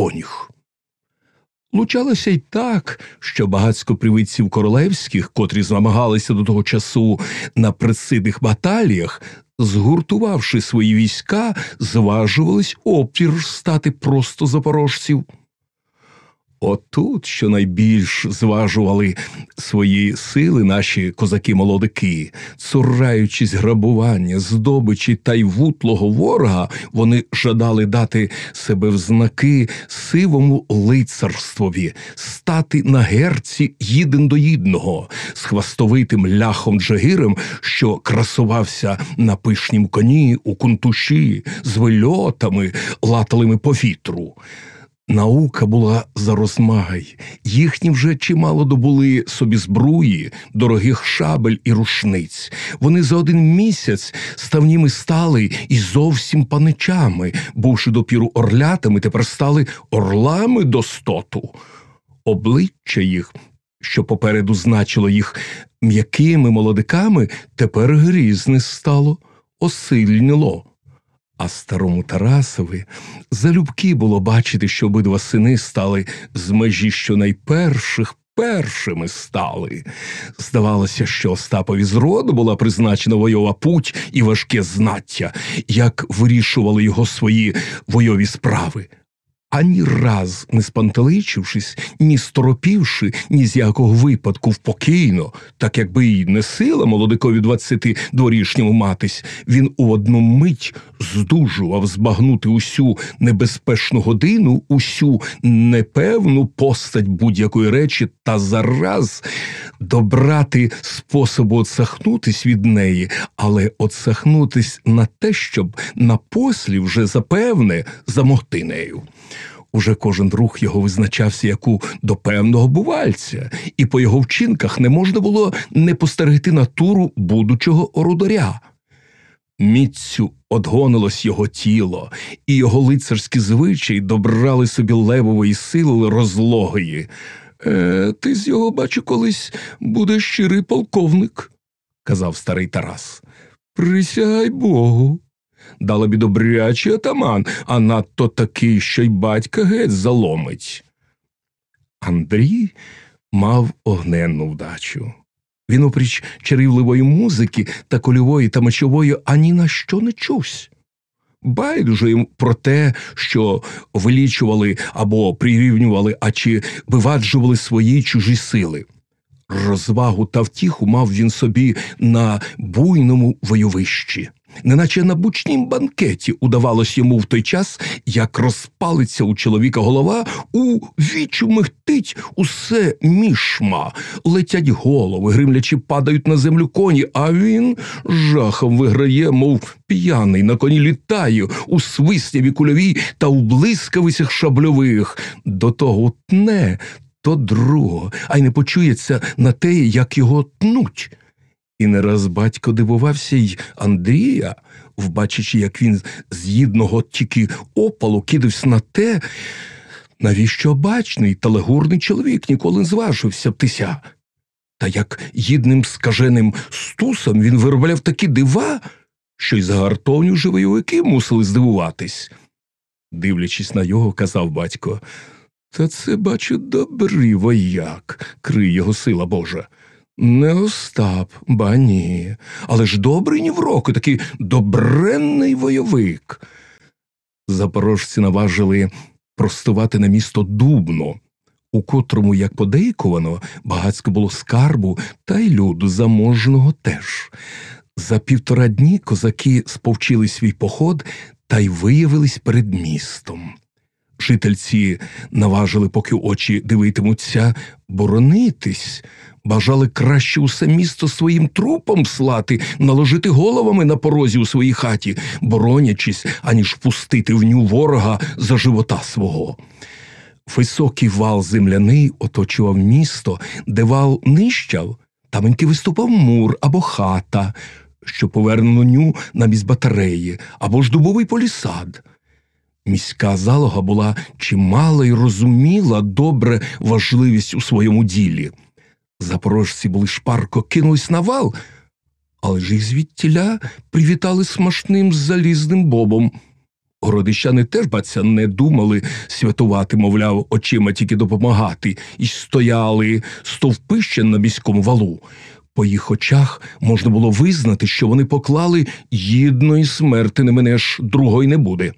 конюх. Лучалося й так, що багацько привидців королевських, котрі змагалися до того часу на присидих баталіях, згуртувавши свої війська, зважувались опір стати просто запорожців. Отут, що найбільш зважували свої сили наші козаки-молодики, цураючись грабування, здобичі та й вутлого ворога, вони жадали дати себе в знаки сивому лицарствові, стати на герці їден до їдного, з хвастовитим ляхом Джагирем, що красувався на пишнім коні у кунтуші, з вильотами, латалими по вітру. Наука була за розмагай, їхні вже чимало добули собі збруї, дорогих шабель і рушниць. Вони за один місяць ставніми стали і зовсім паничами, бувши допіру орлятами, тепер стали орлами до стоту. Обличчя їх, що попереду значило їх м'якими молодиками, тепер грізне стало, осильнило. А старому Тарасові залюбки було бачити, що обидва сини стали з межі що найперших першими стали. Здавалося, що Остапові з роду була призначена войова путь і важке знаття, як вирішували його свої войові справи ані раз не спантеличившись, ні сторопівши, ні з якого випадку впокійно, так якби й не сила молодикові двадцяти дворішньому матись, він у одну мить здужував збагнути усю небезпечну годину, усю непевну постать будь-якої речі та зараз добрати способу отсахнутись від неї, але отсахнутись на те, щоб напослі вже запевне замогти нею. Уже кожен рух його визначався як у до певного бувальця, і по його вчинках не можна було не постерегти натуру будучого орудоря. Міцю одгонилось його тіло, і його лицарські звичаї добрали собі левової сили розлогої. Е, Ти з його, бачу, колись будеш щирий полковник, казав старий Тарас. Присягай Богу. Дала бі добрячий атаман, а надто такий, що й батька геть заломить. Андрій мав огненну вдачу. Він, опріч чарівливої музики та кольової та мечової, ані на що не чувсь. Байдуже їм про те, що вилічували або прирівнювали, а чи виваджували свої чужі сили. Розвагу та втіху мав він собі на буйному войовищі неначе на бучнім банкеті удавалось йому в той час, як розпалиться у чоловіка голова, у вічу михтить усе мішма, летять голови, гримлячи падають на землю коні, а він жахом виграє, мов п'яний на коні літає, у свисняві кульовій та у блискавицях шабльових. До того тне, то другого, а й не почується на те, як його тнуть. І не раз батько дивувався й Андрія, вбачачи, як він з їдного тільки опалу кидався на те, навіщо бачний та легурний чоловік ніколи не зважився б тися. Та як їдним скаженим стусом він виробляв такі дива, що й загартовні живойовики мусили здивуватись. Дивлячись на його, казав батько, та це, бачу, добрий вояк, крий його сила Божа. Не Остап, ба ні. Але ж добрий ні в роки, такий добренний войовик. Запорожці наважили простувати на місто Дубно, у котрому, як подейкувано, багацько було скарбу та й люду заможного теж. За півтора дні козаки сповчили свій поход та й виявились перед містом. Жительці наважили, поки очі дивитимуться, боронитись бажали краще усе місто своїм трупом слати, наложити головами на порозі у своїй хаті, боронячись, аніж впустити в ню ворога за живота свого. Високий вал земляний оточував місто, де вал нищав, таменьки виступав мур або хата, що повернено ню на міст батареї, або ж дубовий полісад. Міська залога була чимала й розуміла добре важливість у своєму ділі. Запорожці були шпарко кинулись на вал, але ж їх звідтіля привітали смачним залізним бобом. Городищани теж баця не думали святувати, мовляв, очима тільки допомагати, і стояли стовпище на міському валу. По їх очах можна було визнати, що вони поклали гідної смерти не мене ж другої не буде.